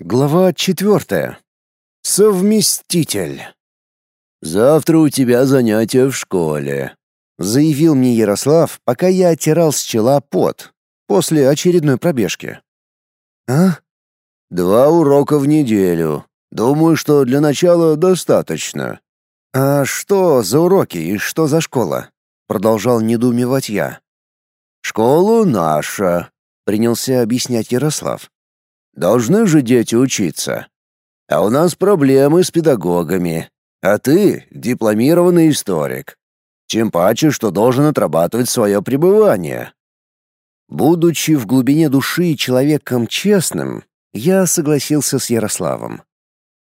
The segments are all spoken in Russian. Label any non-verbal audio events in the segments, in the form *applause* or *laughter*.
Глава четвертая. Совместитель. «Завтра у тебя занятия в школе», — заявил мне Ярослав, пока я оттирал с чела пот после очередной пробежки. «А?» «Два урока в неделю. Думаю, что для начала достаточно». «А что за уроки и что за школа?» — продолжал недоумевать я. «Школа наша», — принялся объяснять Ярослав. Должны же дети учиться. А у нас проблемы с педагогами. А ты — дипломированный историк. Тем паче, что должен отрабатывать свое пребывание. Будучи в глубине души человеком честным, я согласился с Ярославом.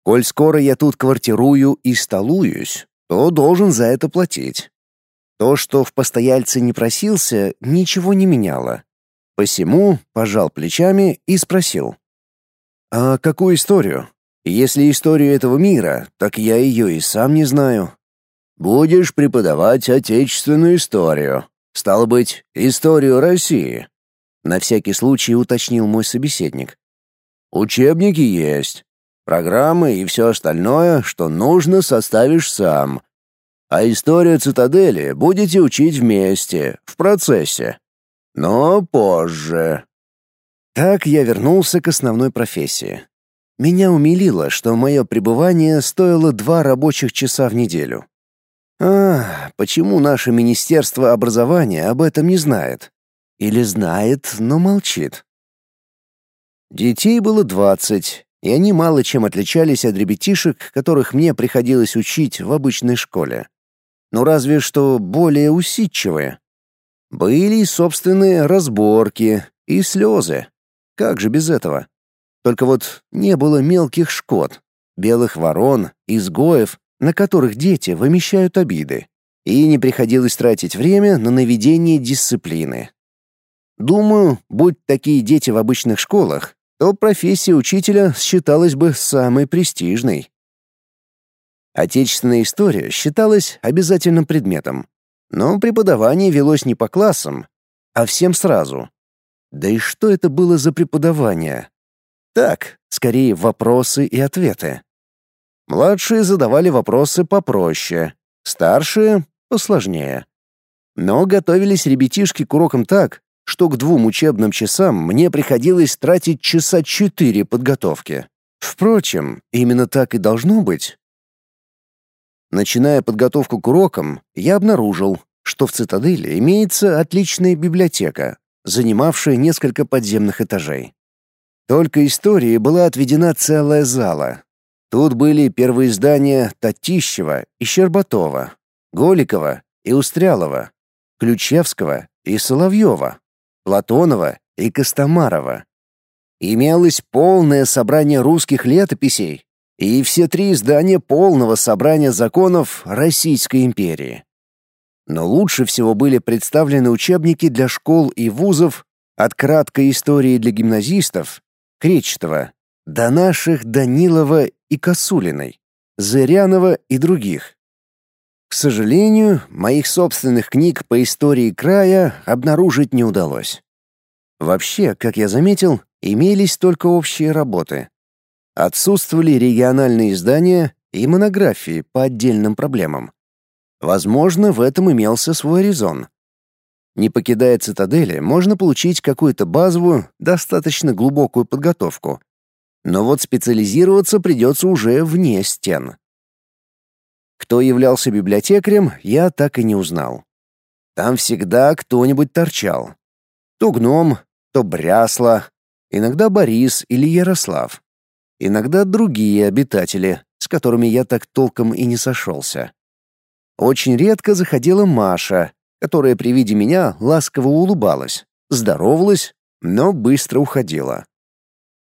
Коль скоро я тут квартирую и столуюсь, то должен за это платить. То, что в постояльце не просился, ничего не меняло. Посему пожал плечами и спросил. «А какую историю? Если историю этого мира, так я ее и сам не знаю». «Будешь преподавать отечественную историю. Стало быть, историю России», — на всякий случай уточнил мой собеседник. «Учебники есть. Программы и все остальное, что нужно, составишь сам. А историю цитадели будете учить вместе, в процессе. Но позже. Так я вернулся к основной профессии. Меня умилило, что мое пребывание стоило два рабочих часа в неделю. А, почему наше Министерство образования об этом не знает? Или знает, но молчит? Детей было двадцать, и они мало чем отличались от ребятишек, которых мне приходилось учить в обычной школе. Ну разве что более усидчивые. Были и собственные разборки, и слезы. Как же без этого? Только вот не было мелких шкод, белых ворон, изгоев, на которых дети вымещают обиды. И не приходилось тратить время на наведение дисциплины. Думаю, будь такие дети в обычных школах, то профессия учителя считалась бы самой престижной. Отечественная история считалась обязательным предметом, но преподавание велось не по классам, а всем сразу. Да и что это было за преподавание? Так, скорее вопросы и ответы. Младшие задавали вопросы попроще, старшие — посложнее. Но готовились ребятишки к урокам так, что к двум учебным часам мне приходилось тратить часа четыре подготовки. Впрочем, именно так и должно быть. Начиная подготовку к урокам, я обнаружил, что в цитадели имеется отличная библиотека, занимавшая несколько подземных этажей. Только истории была отведена целая зала. Тут были первые издания Татищева и Щербатова, Голикова и Устрялова, Ключевского и Соловьева, Платонова и Костомарова. Имелось полное собрание русских летописей и все три издания полного собрания законов Российской империи. Но лучше всего были представлены учебники для школ и вузов от краткой истории для гимназистов Кречетова до наших Данилова и Косулиной, Зырянова и других. К сожалению, моих собственных книг по истории края обнаружить не удалось. Вообще, как я заметил, имелись только общие работы. Отсутствовали региональные издания и монографии по отдельным проблемам. Возможно, в этом имелся свой резон. Не покидая цитадели, можно получить какую-то базовую, достаточно глубокую подготовку. Но вот специализироваться придется уже вне стен. Кто являлся библиотекарем, я так и не узнал. Там всегда кто-нибудь торчал. То гном, то брясло, иногда Борис или Ярослав. Иногда другие обитатели, с которыми я так толком и не сошелся. Очень редко заходила Маша, которая при виде меня ласково улыбалась, здоровалась, но быстро уходила.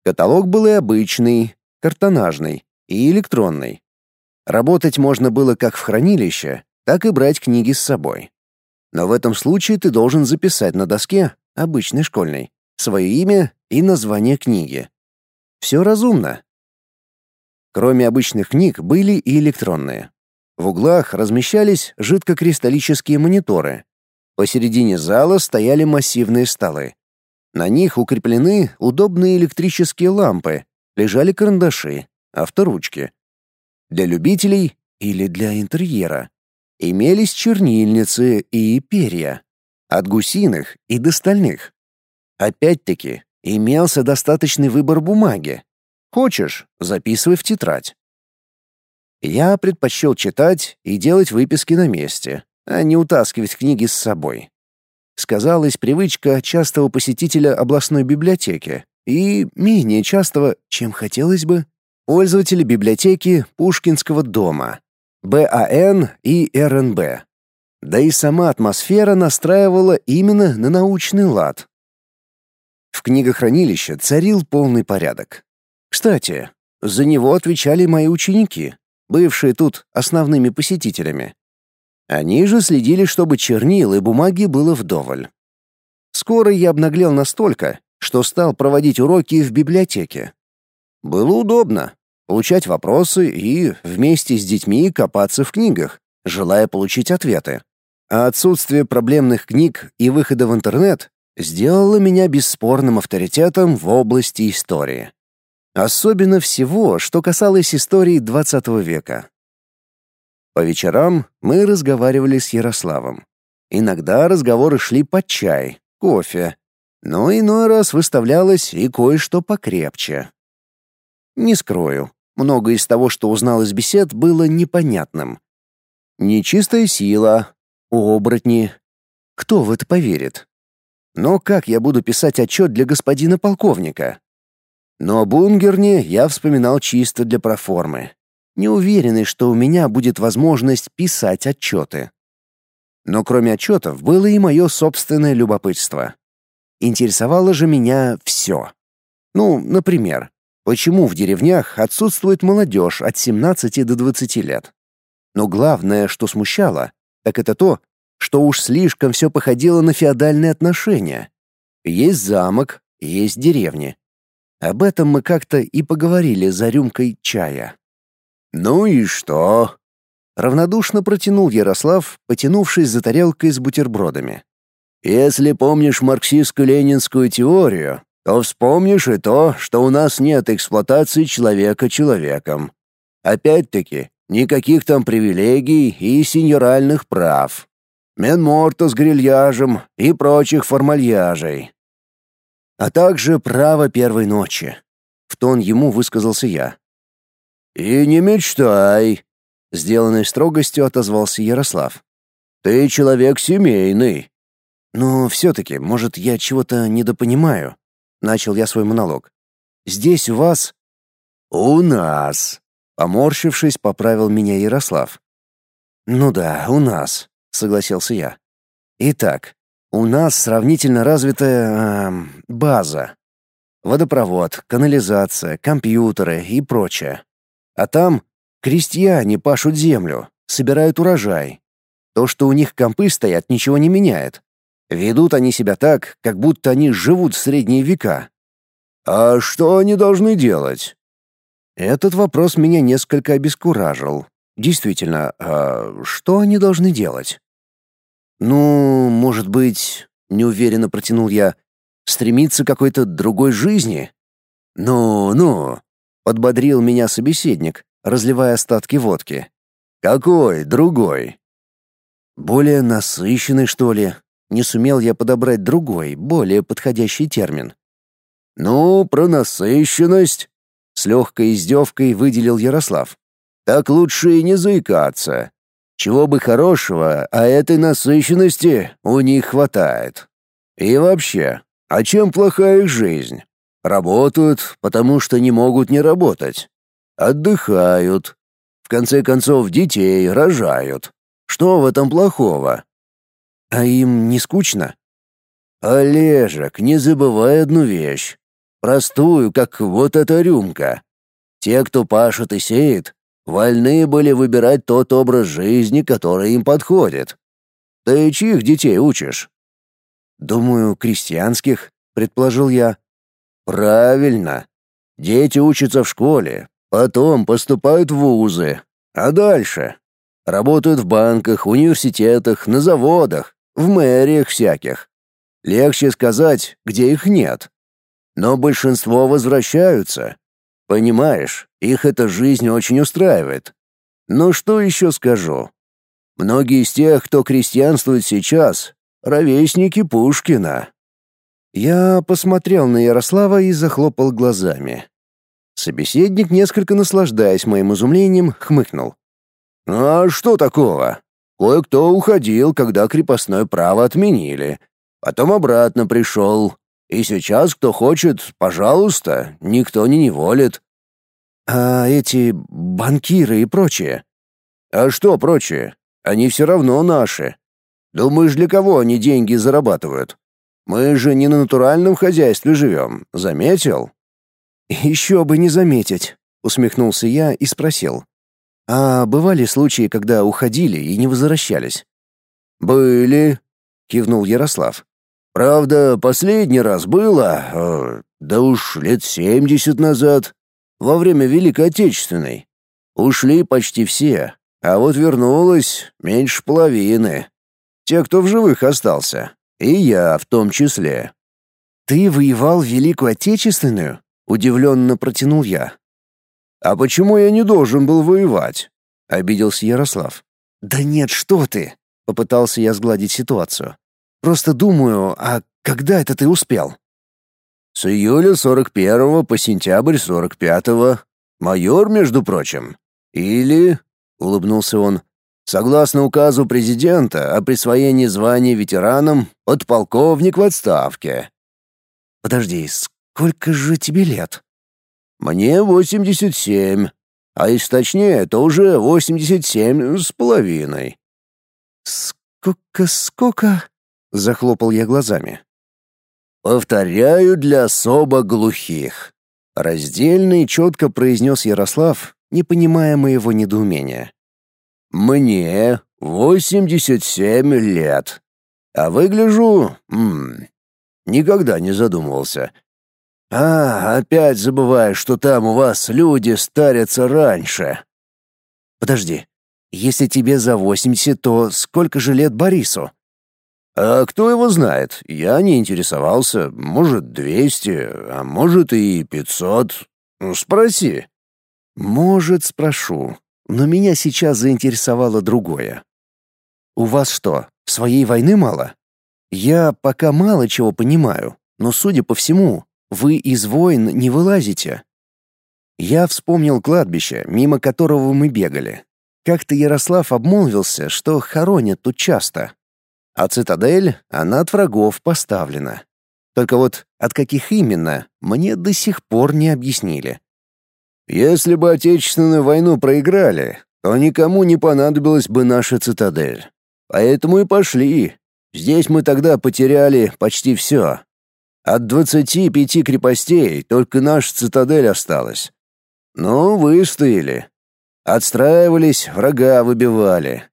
Каталог был и обычный, картонажный и электронный. Работать можно было как в хранилище, так и брать книги с собой. Но в этом случае ты должен записать на доске, обычной школьной, свое имя и название книги. Все разумно. Кроме обычных книг были и электронные. В углах размещались жидкокристаллические мониторы. Посередине зала стояли массивные столы. На них укреплены удобные электрические лампы, лежали карандаши, авторучки. Для любителей или для интерьера имелись чернильницы и перья, от гусиных и до стальных. Опять-таки, имелся достаточный выбор бумаги. Хочешь — записывай в тетрадь. Я предпочел читать и делать выписки на месте, а не утаскивать книги с собой. Сказалась привычка частого посетителя областной библиотеки и менее частого, чем хотелось бы, пользователя библиотеки Пушкинского дома, БАН и РНБ. Да и сама атмосфера настраивала именно на научный лад. В книгохранилище царил полный порядок. Кстати, за него отвечали мои ученики, бывшие тут основными посетителями. Они же следили, чтобы чернил и бумаги было вдоволь. Скоро я обнаглел настолько, что стал проводить уроки в библиотеке. Было удобно получать вопросы и вместе с детьми копаться в книгах, желая получить ответы. А отсутствие проблемных книг и выхода в интернет сделало меня бесспорным авторитетом в области истории. Особенно всего, что касалось истории XX века. По вечерам мы разговаривали с Ярославом. Иногда разговоры шли под чай, кофе, но иной раз выставлялось и кое-что покрепче. Не скрою, многое из того, что узнал из бесед, было непонятным. Нечистая сила, оборотни. Кто в это поверит? Но как я буду писать отчет для господина полковника? Но о Бунгерне я вспоминал чисто для проформы не уверенный, что у меня будет возможность писать отчеты. Но кроме отчетов было и мое собственное любопытство. Интересовало же меня все. Ну, например, почему в деревнях отсутствует молодежь от 17 до 20 лет? Но главное, что смущало, так это то, что уж слишком все походило на феодальные отношения. Есть замок, есть деревни. Об этом мы как-то и поговорили за рюмкой чая. «Ну и что?» Равнодушно протянул Ярослав, потянувшись за тарелкой с бутербродами. «Если помнишь марксистско-ленинскую теорию, то вспомнишь и то, что у нас нет эксплуатации человека человеком. Опять-таки, никаких там привилегий и сеньоральных прав. Менморта с грильяжем и прочих формальяжей. А также право первой ночи. В тон ему высказался я. «И не мечтай», — сделанной строгостью отозвался Ярослав. «Ты человек семейный». «Но все-таки, может, я чего-то недопонимаю?» — начал я свой монолог. «Здесь у вас...» «У нас», — поморщившись, поправил меня Ярослав. «Ну да, у нас», — согласился я. «Итак, у нас сравнительно развитая э, база. Водопровод, канализация, компьютеры и прочее. А там крестьяне пашут землю, собирают урожай. То, что у них компы стоят, ничего не меняет. Ведут они себя так, как будто они живут в средние века. А что они должны делать? Этот вопрос меня несколько обескуражил. Действительно, а что они должны делать? Ну, может быть, неуверенно протянул я, стремиться к какой-то другой жизни? Ну, ну, Подбодрил меня собеседник, разливая остатки водки. «Какой другой?» «Более насыщенный, что ли?» Не сумел я подобрать другой, более подходящий термин. «Ну, про насыщенность?» С легкой издевкой выделил Ярослав. «Так лучше и не заикаться. Чего бы хорошего, а этой насыщенности у них хватает. И вообще, а чем плохая их жизнь? Работают, потому что не могут не работать. Отдыхают. В конце концов, детей рожают. Что в этом плохого? А им не скучно? Олежек, не забывай одну вещь. Простую, как вот эта рюмка. Те, кто пашет и сеет, вольны были выбирать тот образ жизни, который им подходит. Ты чьих детей учишь? Думаю, крестьянских, предположил я. Правильно. Дети учатся в школе, потом поступают в вузы. А дальше? Работают в банках, университетах, на заводах, в мэриях всяких. Легче сказать, где их нет. Но большинство возвращаются. Понимаешь, их эта жизнь очень устраивает. Но что еще скажу? Многие из тех, кто крестьянствует сейчас, ровесники Пушкина. Я посмотрел на Ярослава и захлопал глазами. Собеседник, несколько наслаждаясь моим изумлением, хмыкнул. «А что такого? Кое-кто уходил, когда крепостное право отменили. Потом обратно пришел. И сейчас, кто хочет, пожалуйста, никто не неволит». «А эти банкиры и прочее?» «А что прочее? Они все равно наши. Думаешь, для кого они деньги зарабатывают? Мы же не на натуральном хозяйстве живем, заметил?» «Еще бы не заметить», — усмехнулся я и спросил. «А бывали случаи, когда уходили и не возвращались?» «Были», — кивнул Ярослав. «Правда, последний раз было, э, да уж лет семьдесят назад, во время Великой Отечественной. Ушли почти все, а вот вернулось меньше половины. Те, кто в живых остался. И я в том числе. «Ты воевал в Великую Отечественную?» — удивленно протянул я. «А почему я не должен был воевать?» — обиделся Ярослав. «Да нет, что ты!» — попытался я сгладить ситуацию. «Просто думаю, а когда это ты успел?» «С июля 41-го по сентябрь 45-го. Майор, между прочим. Или — улыбнулся он. «Согласно указу президента о присвоении звания ветеранам, подполковник в отставке». «Подожди, сколько же тебе лет?» «Мне 87, а если точнее, то уже 87 с половиной». «Сколько-сколько?» — захлопал я глазами. «Повторяю для особо глухих», — раздельно и четко произнес Ярослав, не понимая моего недоумения. «Мне восемьдесят семь лет, а выгляжу... М никогда не задумывался. А, опять забываю, что там у вас люди старятся раньше». «Подожди, если тебе за восемьдесят, то сколько же лет Борису?» «А кто его знает? Я не интересовался. Может, двести, а может и пятьсот. Спроси». Может, спрошу, но меня сейчас заинтересовало другое. У вас что, своей войны мало? Я пока мало чего понимаю, но, судя по всему, вы из войн не вылазите. Я вспомнил кладбище, мимо которого мы бегали. Как-то Ярослав обмолвился, что хоронят тут часто. А цитадель, она от врагов поставлена. Только вот от каких именно, мне до сих пор не объяснили. Если бы Отечественную войну проиграли, то никому не понадобилась бы наша цитадель. Поэтому и пошли. Здесь мы тогда потеряли почти все. От двадцати пяти крепостей только наша цитадель осталась. Но выстояли. Отстраивались, врага выбивали.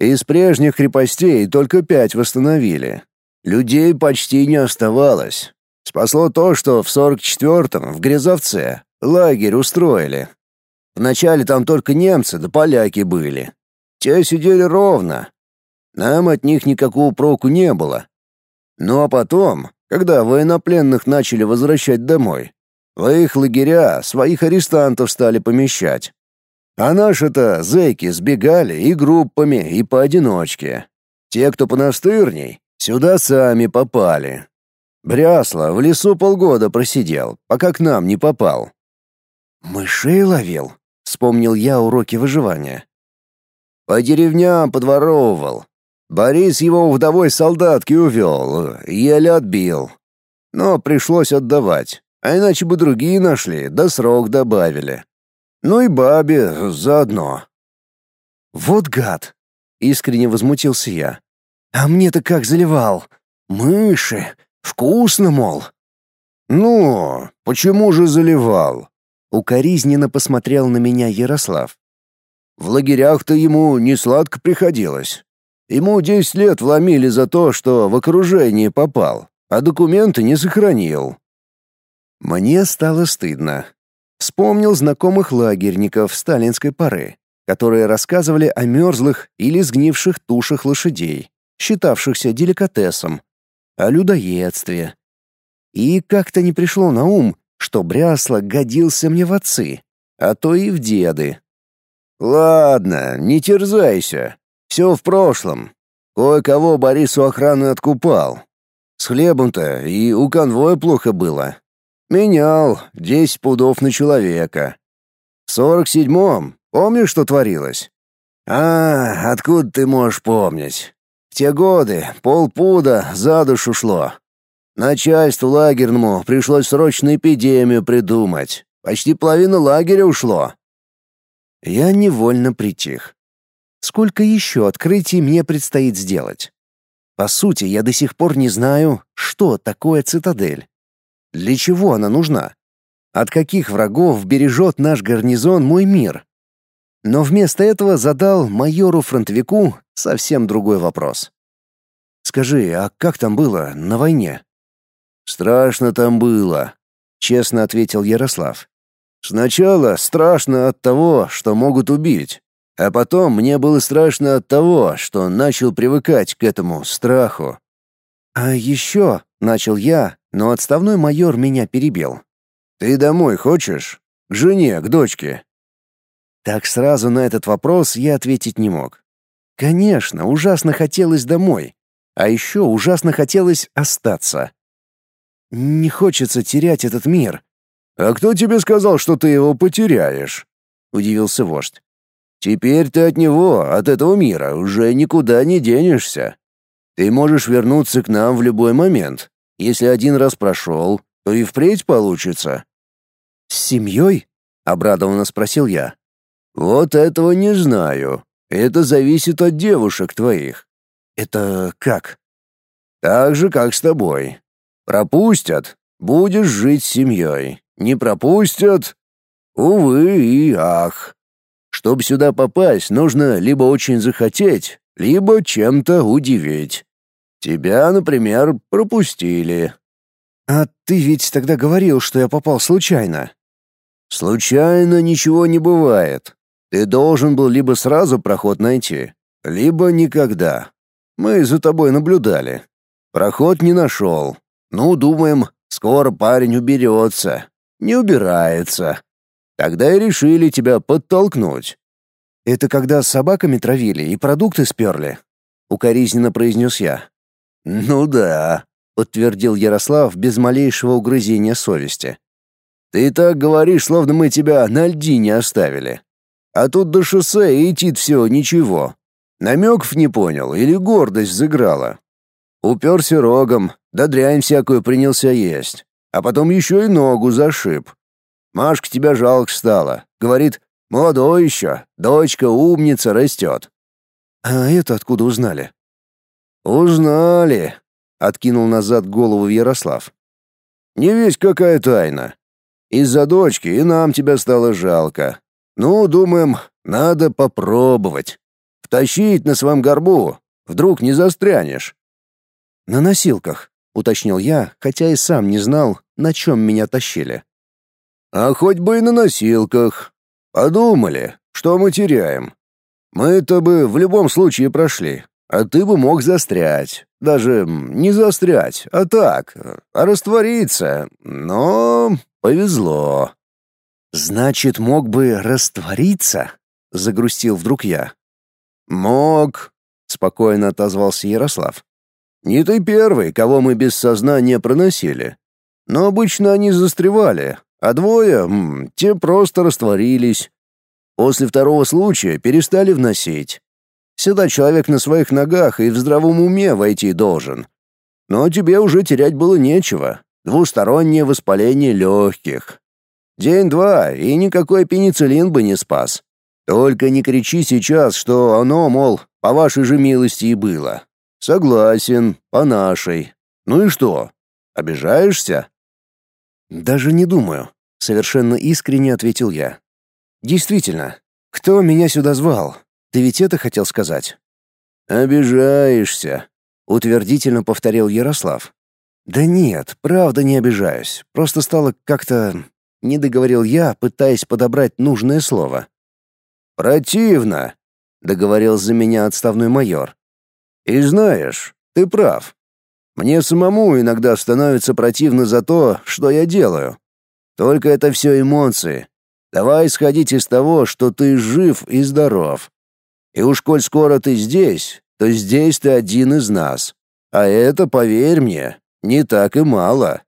Из прежних крепостей только пять восстановили. Людей почти не оставалось. Спасло то, что в сорок четвертом в Грязовце Лагерь устроили. Вначале там только немцы да поляки были. Те сидели ровно. Нам от них никакого проку не было. Ну а потом, когда военнопленных начали возвращать домой, в их лагеря своих арестантов стали помещать. А наши-то зэки сбегали и группами, и поодиночке. Те, кто понастырней, сюда сами попали. Брясло в лесу полгода просидел, пока к нам не попал. «Мышей ловил?» — вспомнил я уроки выживания. «По деревням подворовывал. Борис его вдовой солдатки увел, еле отбил. Но пришлось отдавать, а иначе бы другие нашли, да срок добавили. Ну и бабе заодно». «Вот гад!» — искренне возмутился я. «А мне-то как заливал? Мыши! Вкусно, мол!» «Ну, почему же заливал? Укоризненно посмотрел на меня Ярослав. В лагерях-то ему не сладко приходилось. Ему десять лет вломили за то, что в окружение попал, а документы не сохранил. Мне стало стыдно. Вспомнил знакомых лагерников сталинской поры, которые рассказывали о мерзлых или сгнивших тушах лошадей, считавшихся деликатесом, о людоедстве. И как-то не пришло на ум, что Брясло годился мне в отцы, а то и в деды. «Ладно, не терзайся. Все в прошлом. Кое-кого Борису охраны откупал. С хлебом-то и у конвоя плохо было. Менял десять пудов на человека. В сорок седьмом, помнишь, что творилось? А, откуда ты можешь помнить? В те годы полпуда за душу шло. Начальству лагерному пришлось срочно эпидемию придумать. Почти половина лагеря ушло. Я невольно притих. Сколько еще открытий мне предстоит сделать? По сути, я до сих пор не знаю, что такое цитадель. Для чего она нужна? От каких врагов бережет наш гарнизон мой мир? Но вместо этого задал майору-фронтовику совсем другой вопрос. «Скажи, а как там было на войне?» «Страшно там было», — честно ответил Ярослав. «Сначала страшно от того, что могут убить, а потом мне было страшно от того, что начал привыкать к этому страху». «А еще», — начал я, но отставной майор меня перебил. «Ты домой хочешь? К жене, к дочке?» Так сразу на этот вопрос я ответить не мог. Конечно, ужасно хотелось домой, а еще ужасно хотелось остаться. Не хочется терять этот мир. А кто тебе сказал, что ты его потеряешь? удивился вождь. Теперь ты от него, от этого мира, уже никуда не денешься. Ты можешь вернуться к нам в любой момент. Если один раз прошел, то и впредь получится. С семьей? обрадованно спросил я. Вот этого не знаю. Это зависит от девушек твоих. Это как? Так же, как с тобой. Пропустят — будешь жить с семьей. Не пропустят — увы и ах. Чтобы сюда попасть, нужно либо очень захотеть, либо чем-то удивить. Тебя, например, пропустили. А ты ведь тогда говорил, что я попал случайно. Случайно ничего не бывает. Ты должен был либо сразу проход найти, либо никогда. Мы за тобой наблюдали. Проход не нашел, ну, думаем, скоро парень уберется. Не убирается. Тогда и решили тебя подтолкнуть. Это когда с собаками травили и продукты сперли? Укоризненно произнес я. Ну да, подтвердил Ярослав без малейшего угрызения совести. Ты так говоришь, словно мы тебя на льдине оставили. А тут до шоссе и идти все ничего. Намеков не понял или гордость заграла. Уперся рогом, да дрянь всякую принялся есть. А потом еще и ногу зашиб. Машка тебя жалко стала. Говорит, молодой еще, дочка умница растет. А это откуда узнали? Узнали, откинул назад голову Ярослав. Не весь какая тайна. Из-за дочки и нам тебя стало жалко. Ну, думаем, надо попробовать. Втащить на своем горбу. Вдруг не застрянешь. На носилках, уточнил я, хотя и сам не знал, на чем меня тащили. А хоть бы и на носилках. Подумали, что мы теряем. Мы-то бы в любом случае прошли, а ты бы мог застрять. Даже не застрять, а так, а раствориться. Но повезло. Значит, мог бы раствориться? Загрустил вдруг я. Мог, спокойно отозвался Ярослав. Не ты первый, кого мы без сознания проносили. Но обычно они застревали, а двое, те просто растворились. После второго случая перестали вносить. Сюда человек на своих ногах и в здравом уме войти должен. Но тебе уже терять было нечего. Двустороннее воспаление легких. День-два, и никакой пенициллин бы не спас. Только не кричи сейчас, что оно, мол, по вашей же милости и было. Согласен, по нашей. Ну и что? Обижаешься? Даже не думаю, совершенно искренне ответил я. Действительно, кто меня сюда звал? Ты ведь это хотел сказать? Обижаешься, утвердительно повторил Ярослав. Да нет, правда не обижаюсь. Просто стало как-то не договорил я, пытаясь подобрать нужное слово. Противно, договорил за меня отставной майор. И знаешь, ты прав. Мне самому иногда становится противно за то, что я делаю. Только это все эмоции. Давай исходить из того, что ты жив и здоров. И уж коль скоро ты здесь, то здесь ты один из нас. А это, поверь мне, не так и мало.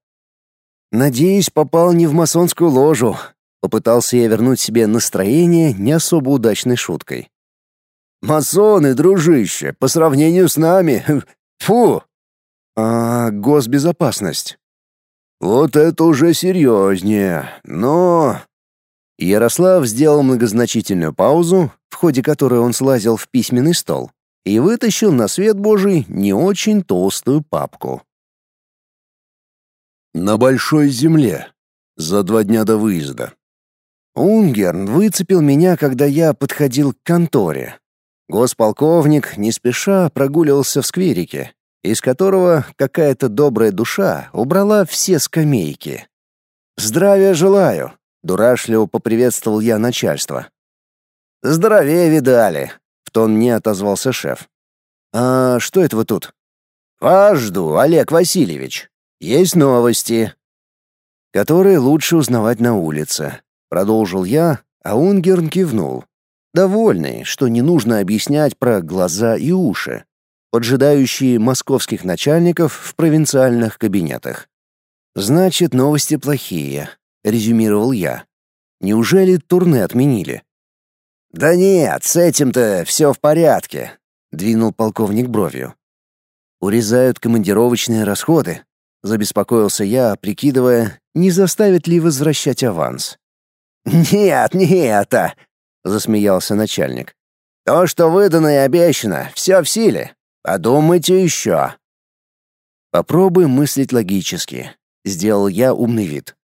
Надеюсь, попал не в масонскую ложу. Попытался я вернуть себе настроение не особо удачной шуткой. Масоны, дружище, по сравнению с нами. *laughs* Фу. А госбезопасность. Вот это уже серьезнее. Но Ярослав сделал многозначительную паузу, в ходе которой он слазил в письменный стол и вытащил на свет Божий не очень толстую папку. На большой земле. За два дня до выезда. Унгерн выцепил меня, когда я подходил к конторе. Госполковник не спеша прогуливался в скверике, из которого какая-то добрая душа убрала все скамейки. «Здравия желаю!» — дурашливо поприветствовал я начальство. «Здоровее видали!» — в тон мне отозвался шеф. «А что это вы тут?» «Вас жду, Олег Васильевич. Есть новости». «Которые лучше узнавать на улице», — продолжил я, а Унгерн кивнул. Довольный, что не нужно объяснять про глаза и уши, поджидающие московских начальников в провинциальных кабинетах. «Значит, новости плохие», — резюмировал я. «Неужели турне отменили?» «Да нет, с этим-то все в порядке», — двинул полковник бровью. «Урезают командировочные расходы», — забеспокоился я, прикидывая, не заставит ли возвращать аванс. «Нет, не это», — засмеялся начальник. «То, что выдано и обещано, все в силе. Подумайте еще». «Попробуй мыслить логически», — сделал я умный вид.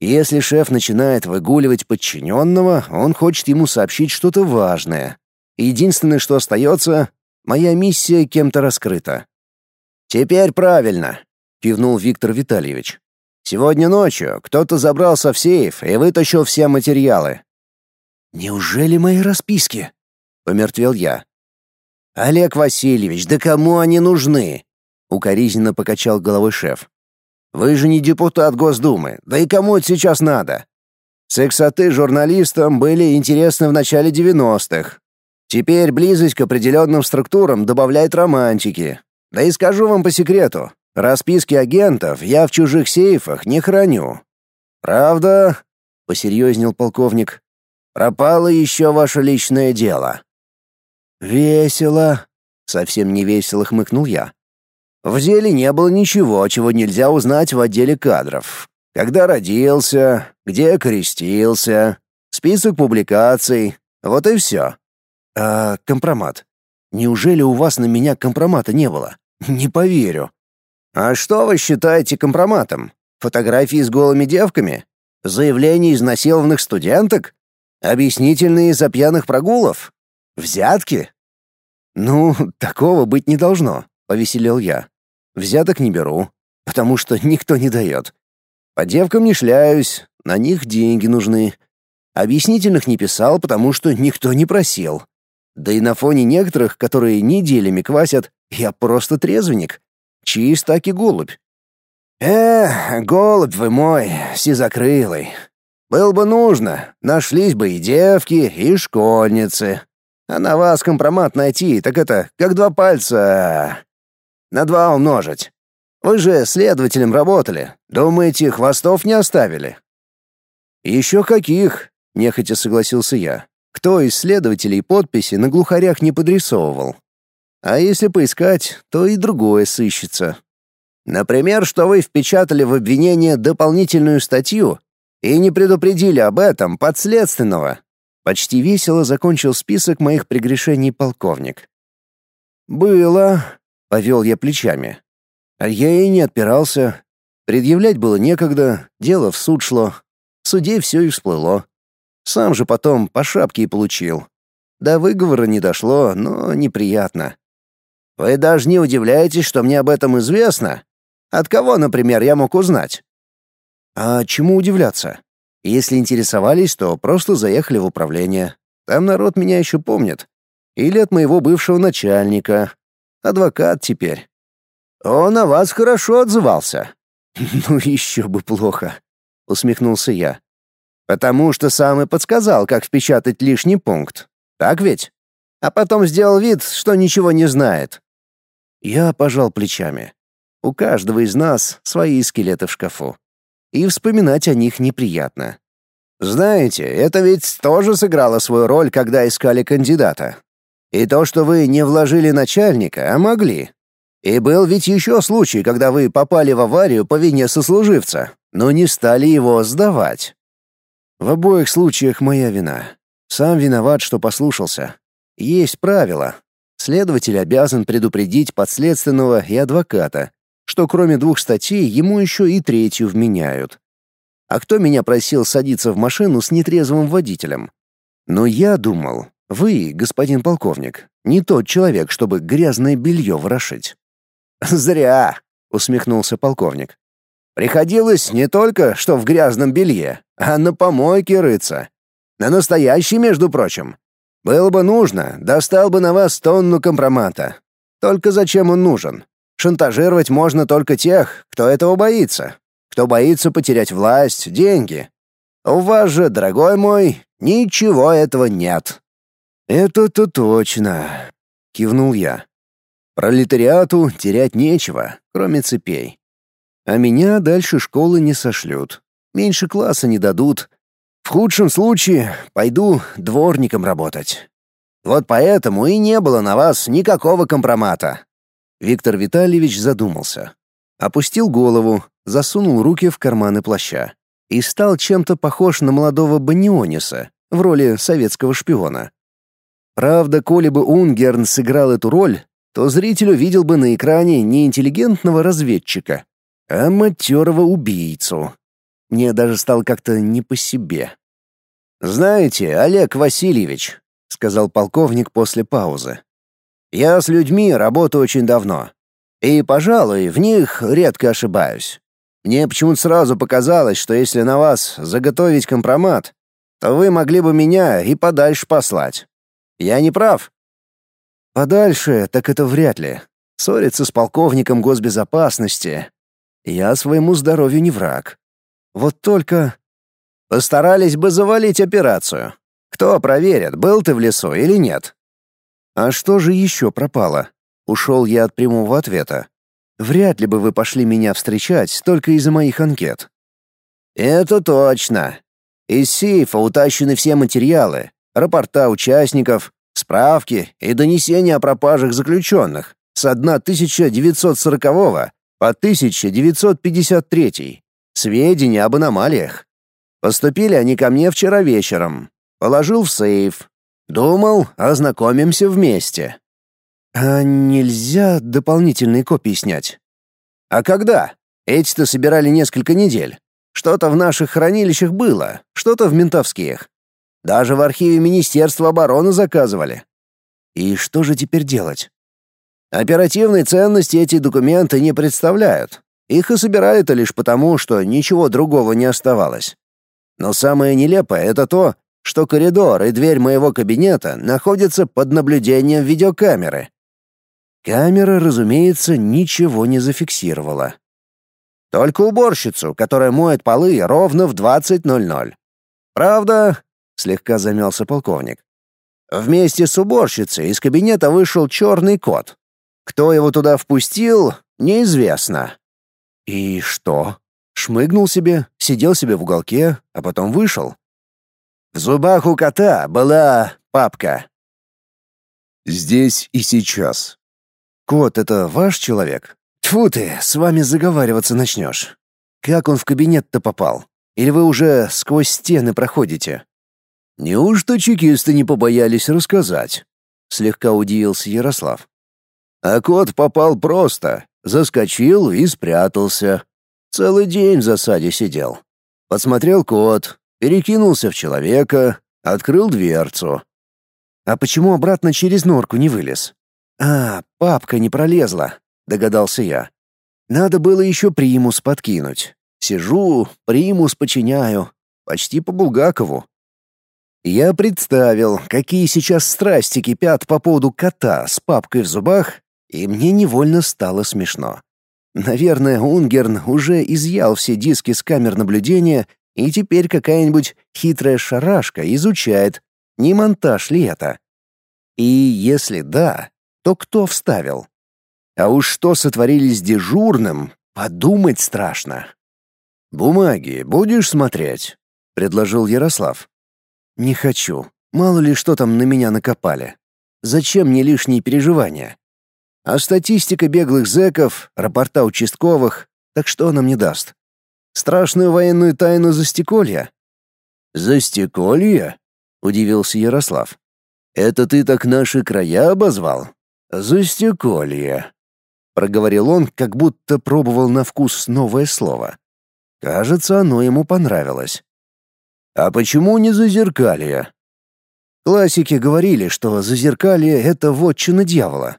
Если шеф начинает выгуливать подчиненного, он хочет ему сообщить что-то важное. Единственное, что остается, моя миссия кем-то раскрыта. «Теперь правильно», — кивнул Виктор Витальевич. «Сегодня ночью кто-то забрался в сейф и вытащил все материалы». «Неужели мои расписки?» — помертвел я. «Олег Васильевич, да кому они нужны?» — укоризненно покачал головой шеф. Вы же не депутат Госдумы, да и кому это сейчас надо? Сексоты журналистам были интересны в начале 90-х. Теперь близость к определенным структурам добавляет романтики. Да и скажу вам по секрету, расписки агентов я в чужих сейфах не храню. Правда, посерьезнел полковник, пропало еще ваше личное дело. Весело, совсем не весело хмыкнул я. В деле не было ничего, чего нельзя узнать в отделе кадров. Когда родился, где крестился, список публикаций, вот и все. А компромат? Неужели у вас на меня компромата не было? Не поверю. А что вы считаете компроматом? Фотографии с голыми девками? Заявления изнасилованных студенток? Объяснительные за пьяных прогулов? Взятки? Ну, такого быть не должно, повеселел я. Взяток не беру, потому что никто не дает. По девкам не шляюсь, на них деньги нужны. Объяснительных не писал, потому что никто не просил. Да и на фоне некоторых, которые неделями квасят, я просто трезвенник. Чист так и голубь. Эх, голубь вы мой, сизокрылый. Был бы нужно, нашлись бы и девки, и школьницы. А на вас компромат найти, так это как два пальца на два умножить. Вы же следователем работали. Думаете, хвостов не оставили?» «Еще каких?» — нехотя согласился я. «Кто из следователей подписи на глухарях не подрисовывал? А если поискать, то и другое сыщется. Например, что вы впечатали в обвинение дополнительную статью и не предупредили об этом подследственного». Почти весело закончил список моих прегрешений полковник. «Было», Повел я плечами. А я и не отпирался. Предъявлять было некогда, дело в суд шло. В суде все и всплыло. Сам же потом по шапке и получил. До выговора не дошло, но неприятно. Вы даже не удивляетесь, что мне об этом известно? От кого, например, я мог узнать? А чему удивляться? Если интересовались, то просто заехали в управление. Там народ меня еще помнит. Или от моего бывшего начальника, Адвокат теперь. Он о вас хорошо отзывался. *laughs* Ну еще бы плохо. — усмехнулся я. «Потому что сам и подсказал, как впечатать лишний пункт. Так ведь? А потом сделал вид, что ничего не знает». Я пожал плечами. У каждого из нас свои скелеты в шкафу. И вспоминать о них неприятно. Знаете, это ведь тоже сыграло свою роль, когда искали кандидата. И то, что вы не вложили начальника, а могли. И был ведь еще случай, когда вы попали в аварию по вине сослуживца, но не стали его сдавать. В обоих случаях моя вина. Сам виноват, что послушался. Есть правило. Следователь обязан предупредить подследственного и адвоката, что кроме двух статей ему еще и третью вменяют. А кто меня просил садиться в машину с нетрезвым водителем? Но я думал, вы, господин полковник, не тот человек, чтобы грязное белье ворошить. Зря, усмехнулся полковник. Приходилось не только что в грязном белье, а на помойке рыться. На настоящий, между прочим. Было бы нужно, достал бы на вас тонну компромата. Только зачем он нужен? Шантажировать можно только тех, кто этого боится кто боится потерять власть, деньги. У вас же, дорогой мой, ничего этого нет». «Это-то точно», — кивнул я. «Пролетариату терять нечего, кроме цепей. А меня дальше школы не сошлют, меньше класса не дадут. В худшем случае пойду дворником работать. Вот поэтому и не было на вас никакого компромата». Виктор Витальевич задумался. Опустил голову, засунул руки в карманы плаща и стал чем-то похож на молодого Баниониса в роли советского шпиона. Правда, коли бы Унгерн сыграл эту роль, то зритель увидел бы на экране не интеллигентного разведчика, а матерого убийцу. Мне даже стало как-то не по себе. «Знаете, Олег Васильевич», — сказал полковник после паузы, — «я с людьми работаю очень давно. И, пожалуй, в них редко ошибаюсь. Мне почему-то сразу показалось, что если на вас заготовить компромат, то вы могли бы меня и подальше послать. Я не прав? Подальше, так это вряд ли. Ссориться с полковником госбезопасности. Я своему здоровью не враг. Вот только... Постарались бы завалить операцию. Кто проверит, был ты в лесу или нет? А что же еще пропало? Ушел я от прямого ответа. Вряд ли бы вы пошли меня встречать только из-за моих анкет. Это точно. Из сейфа утащены все материалы, рапорта участников, справки и донесения о пропажах заключенных с 1940 по 1953. Сведения об аномалиях. Поступили они ко мне вчера вечером. Положил в сейф. Думал, ознакомимся вместе. «А нельзя дополнительные копии снять?» «А когда? Эти-то собирали несколько недель. Что-то в наших хранилищах было, что-то в ментовских. Даже в архиве Министерства обороны заказывали». «И что же теперь делать?» «Оперативной ценности эти документы не представляют. Их и собирали-то лишь потому, что ничего другого не оставалось. Но самое нелепое — это то, что коридор и дверь моего кабинета находятся под наблюдением видеокамеры. Камера, разумеется, ничего не зафиксировала. Только уборщицу, которая моет полы ровно в 20.00. Правда, слегка замялся полковник. Вместе с уборщицей из кабинета вышел черный кот. Кто его туда впустил, неизвестно. И что? Шмыгнул себе, сидел себе в уголке, а потом вышел. В зубах у кота была папка. Здесь и сейчас. «Кот, это ваш человек?» «Тьфу ты, с вами заговариваться начнешь. Как он в кабинет-то попал? Или вы уже сквозь стены проходите?» «Неужто чекисты не побоялись рассказать?» — слегка удивился Ярослав. «А кот попал просто, заскочил и спрятался. Целый день в засаде сидел. Подсмотрел кот, перекинулся в человека, открыл дверцу. А почему обратно через норку не вылез? «А, папка не пролезла», — догадался я. «Надо было еще примус подкинуть. Сижу, примус починяю. Почти по Булгакову». Я представил, какие сейчас страсти кипят по поводу кота с папкой в зубах, и мне невольно стало смешно. Наверное, Унгерн уже изъял все диски с камер наблюдения, и теперь какая-нибудь хитрая шарашка изучает, не монтаж ли это. И если да, то кто вставил? А уж что сотворили с дежурным, подумать страшно. «Бумаги будешь смотреть?» — предложил Ярослав. «Не хочу. Мало ли что там на меня накопали. Зачем мне лишние переживания? А статистика беглых зэков, рапорта участковых, так что она мне даст? Страшную военную тайну застеколья?» «Застеколья?» — удивился Ярослав. «Это ты так наши края обозвал? Застеколье!» — проговорил он, как будто пробовал на вкус новое слово. Кажется, оно ему понравилось. «А почему не зазеркалье?» Классики говорили, что зазеркалье — это вотчина дьявола.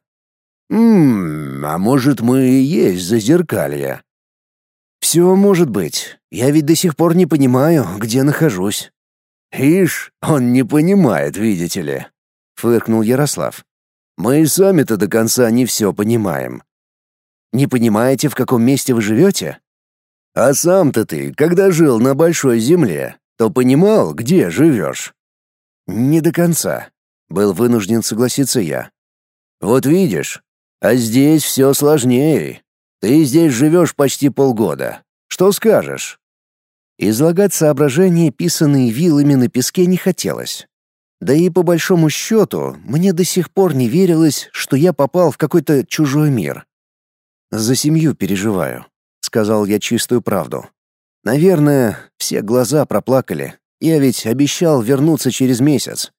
«Ммм, а может, мы и есть зазеркалье?» «Все может быть. Я ведь до сих пор не понимаю, где нахожусь». «Ишь, он не понимает, видите ли», — фыркнул Ярослав. «Мы и сами-то до конца не все понимаем». «Не понимаете, в каком месте вы живете?» «А сам-то ты, когда жил на большой земле, то понимал, где живешь?» «Не до конца», — был вынужден согласиться я. «Вот видишь, а здесь все сложнее. Ты здесь живешь почти полгода. Что скажешь?» Излагать соображения, писанные вилами на песке, не хотелось. Да и по большому счету, мне до сих пор не верилось, что я попал в какой-то чужой мир. «За семью переживаю», — сказал я чистую правду. «Наверное, все глаза проплакали. Я ведь обещал вернуться через месяц».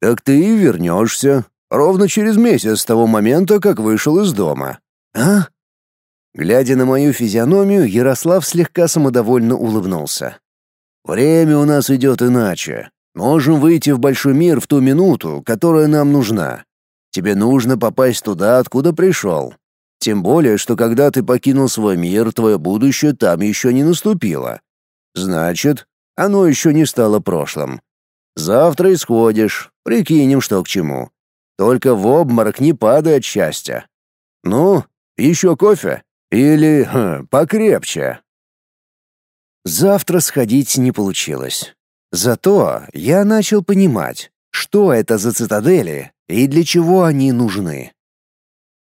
«Так ты и вернешься. Ровно через месяц с того момента, как вышел из дома». «А?» Глядя на мою физиономию, Ярослав слегка самодовольно улыбнулся. «Время у нас идет иначе. Можем выйти в большой мир в ту минуту, которая нам нужна. Тебе нужно попасть туда, откуда пришел. Тем более, что когда ты покинул свой мир, твое будущее там еще не наступило. Значит, оно еще не стало прошлым. Завтра исходишь, прикинем, что к чему. Только в обморок не падай от счастья. Ну, еще кофе? Или хм, покрепче?» Завтра сходить не получилось. Зато я начал понимать, что это за цитадели и для чего они нужны.